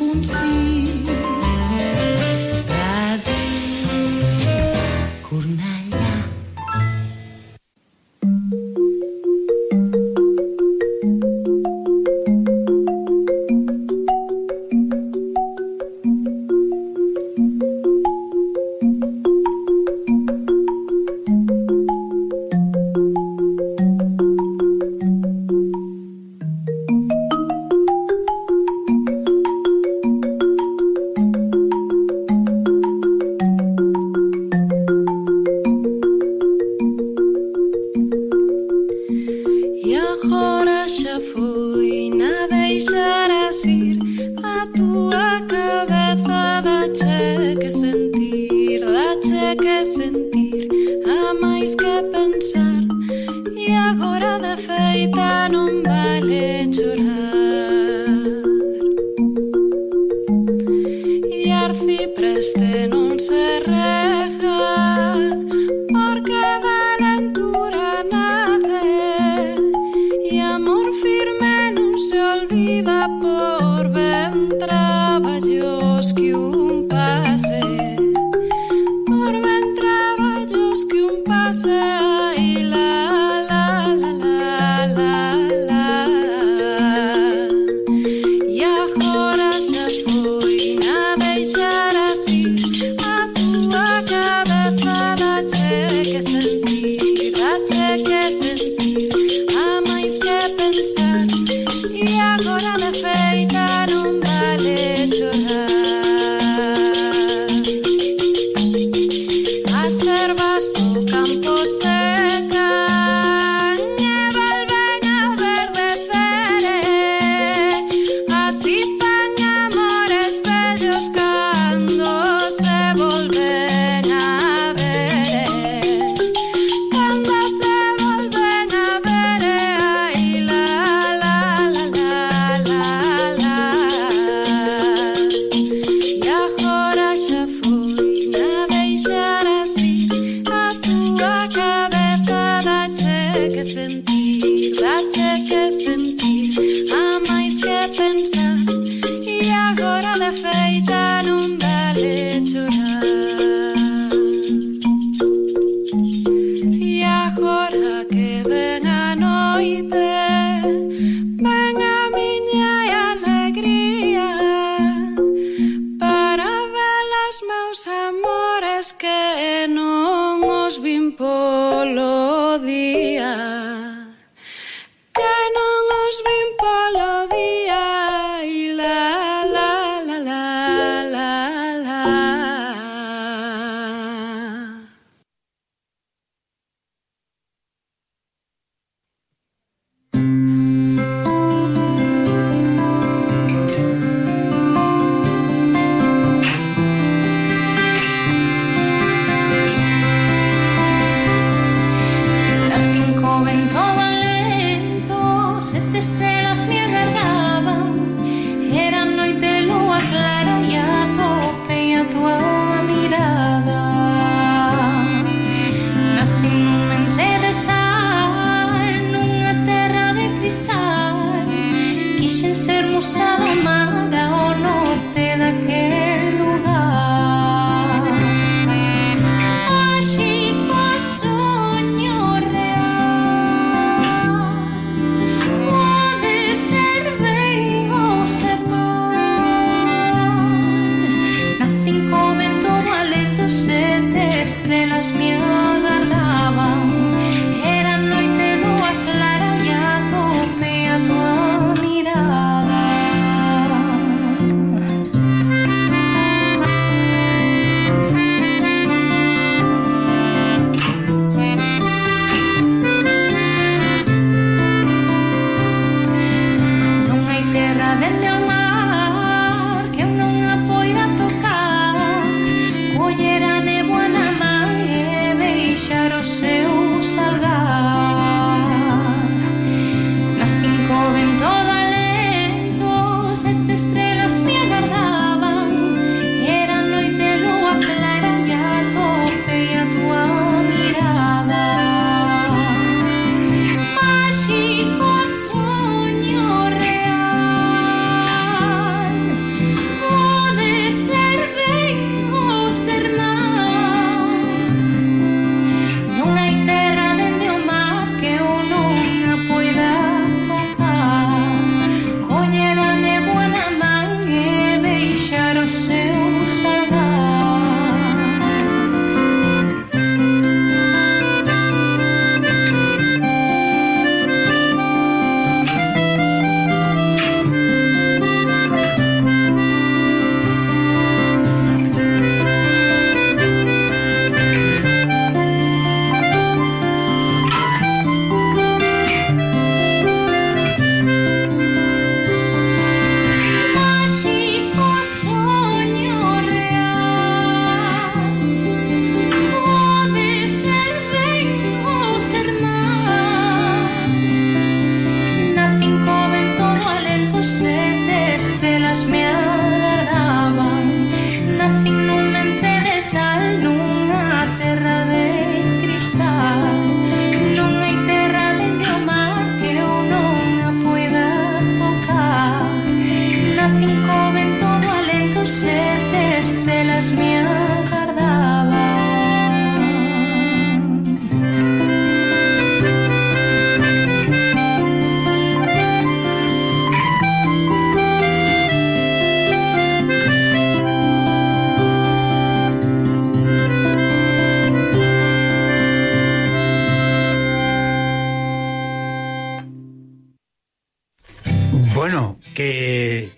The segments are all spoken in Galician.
won't deeper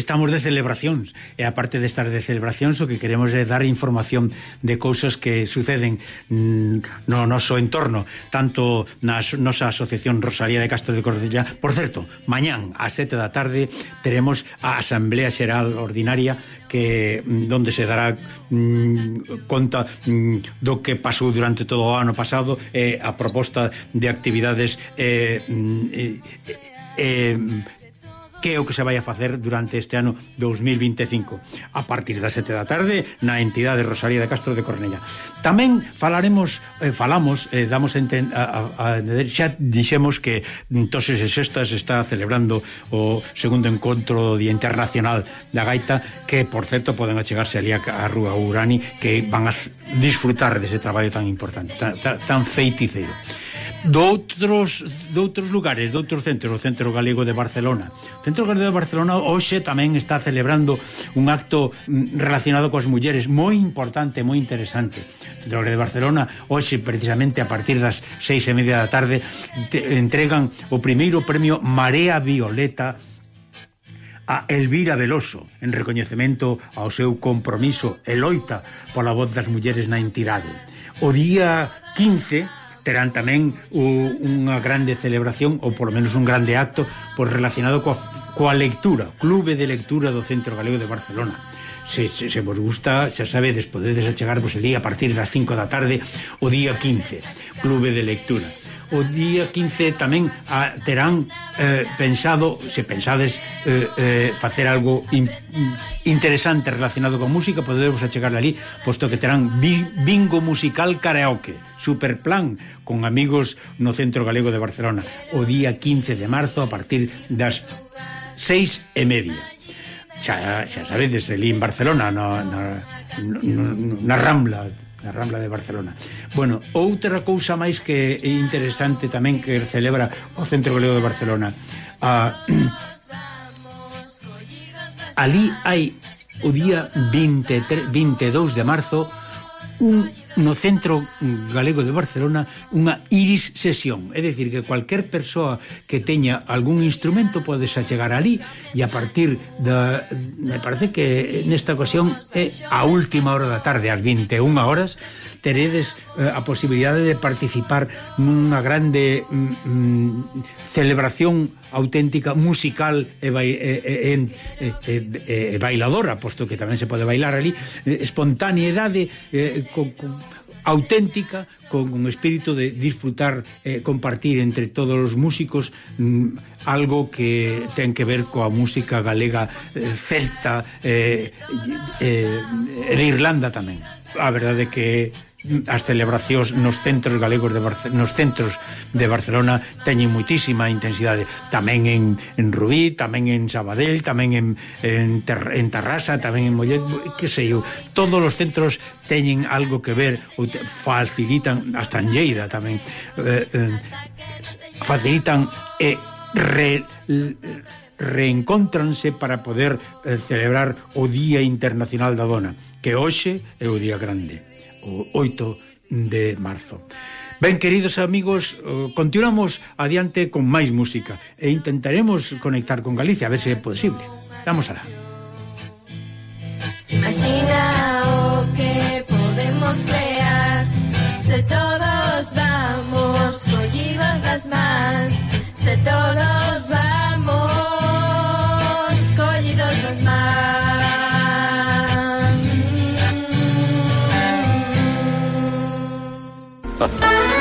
estamos de celebracións. E aparte de estar de celebracións o que queremos é dar información de cousas que suceden mm, no noso entorno tanto na nosa asociación Rosalía de Castro de Cordilla por certo, mañán a 7 da tarde teremos a Asamblea Xeral Ordinaria que mm, donde se dará mm, conta mm, do que pasou durante todo o ano pasado eh, a proposta de actividades eh, mm, eh, eh, eh que é o que se vai a facer durante este ano 2025 a partir das sete da tarde na entidade Rosalía de Castro de Cornella. Tamén falaremos eh, falamos eh, damos enten, a, a, a, xa dixemos que toses e sextas está celebrando o segundo encontro do Día Internacional da Gaita que por certo poden achegarse ali a, a Rúa Urani que van a disfrutar dese traballo tan importante tan, tan feiticeiro doutros doutros lugares, doutros centros, o Centro Galego de Barcelona. O Centro Galego de Barcelona hoxe tamén está celebrando un acto mm, relacionado coas mulleres moi importante, moi interesante. O Centro Galego de Barcelona hoxe precisamente a partir das seis e media da tarde te, entregan o primeiro premio Marea Violeta a Elvira Veloso en recoñecemento ao seu compromiso e loita pola voz das mulleres na entidade. O día 15 terán tamén unha grande celebración ou por lo menos un grande acto pois relacionado coa, coa lectura, Clube de Lectura do Centro Galego de Barcelona se, se, se vos gusta, xa sabedes, podedes achegarvos el día a partir das 5 da tarde o día 15, Clube de Lectura o día 15 tamén a, terán eh, pensado, se pensades eh, eh, facer algo in, interesante relacionado con música, podemos achegarle ali, posto que terán bingo musical karaoke, super plan, con amigos no Centro Galego de Barcelona, o día 15 de marzo a partir das seis e media. Xa, xa sabedes, ali en Barcelona na, na, na, na Rambla na Rambla de Barcelona. Bueno, outra cousa máis que é interesante tamén que celebra o Centro Galego de Barcelona. Ah, ali hai o día 23, 22 de marzo un no Centro Galego de Barcelona unha iris sesión, é dicir que cualquier persoa que teña algún instrumento podes achegar ali e a partir da me parece que nesta ocasión é a última hora da tarde, ás 21 horas, teredes eh, a posibilidade de participar nunha grande mm, mm celebración auténtica musical e, bai, e, e, e, e, e bailadora, posto que tamén se pode bailar ali, eh, espontaneidade eh, con, con, auténtica con un espírito de disfrutar eh, compartir entre todos os músicos mm, algo que ten que ver coa música galega eh, celta eh, eh, eh de Irlanda tamén. A verdade que as celebracións nos centros galegos de Barce nos centros de Barcelona teñen muitísima intensidade. Tamén en, en Rubí, tamén en Sabadell tamén en, en, ter, en Tarrasa tamén en Mollet, que sei eu todos os centros teñen algo que ver ou te, facilitan hasta en Lleida tamén eh, eh, facilitan e re, reencontranse para poder eh, celebrar o Día Internacional da Dona que hoxe é o día grande o 8 de marzo. Ben, queridos amigos, eh, continuamos adiante con máis música e intentaremos conectar con Galicia, a ver se é posible. Vamos alá. Imagina o que podemos crear Se todos vamos collidos das mans Se todos vamos collidos das mans Hasta luego.